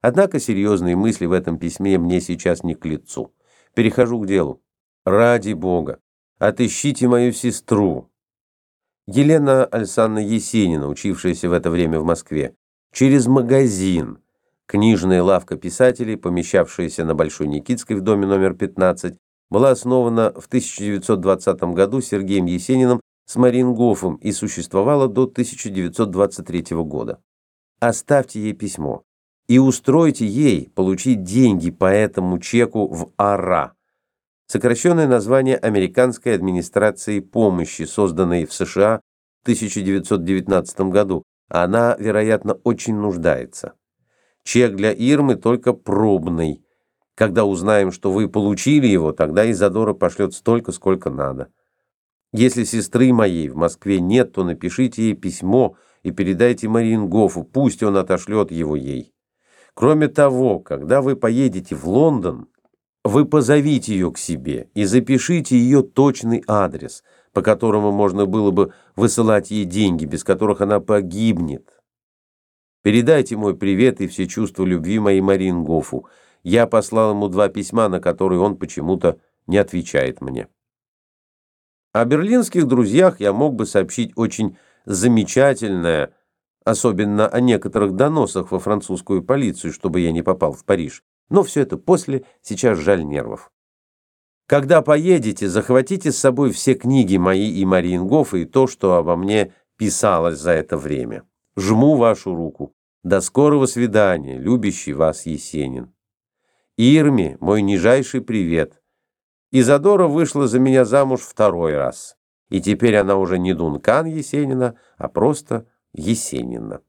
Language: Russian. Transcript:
Однако серьезные мысли в этом письме мне сейчас не к лицу. Перехожу к делу. Ради Бога, отыщите мою сестру. Елена Александровна Есенина, учившаяся в это время в Москве, через магазин, книжная лавка писателей, помещавшаяся на Большой Никитской в доме номер 15, была основана в 1920 году Сергеем Есениным с Марингофом и существовала до 1923 года. Оставьте ей письмо и устройте ей получить деньги по этому чеку в АРА, сокращенное название Американской администрации помощи, созданной в США в 1919 году. Она, вероятно, очень нуждается. Чек для Ирмы только пробный. Когда узнаем, что вы получили его, тогда Изадора пошлет столько, сколько надо. Если сестры моей в Москве нет, то напишите ей письмо и передайте Мариенгофу, пусть он отошлет его ей. Кроме того, когда вы поедете в Лондон, вы позовите ее к себе и запишите ее точный адрес, по которому можно было бы высылать ей деньги, без которых она погибнет. Передайте мой привет и все чувства любви моей Марингофу. Я послал ему два письма, на которые он почему-то не отвечает мне. О берлинских друзьях я мог бы сообщить очень замечательное, особенно о некоторых доносах во французскую полицию, чтобы я не попал в Париж. Но все это после, сейчас жаль нервов. Когда поедете, захватите с собой все книги мои и Мариенгофа и то, что обо мне писалось за это время. Жму вашу руку. До скорого свидания, любящий вас Есенин. Ирме, мой нижайший привет. Изадора вышла за меня замуж второй раз. И теперь она уже не Дункан Есенина, а просто Есенина.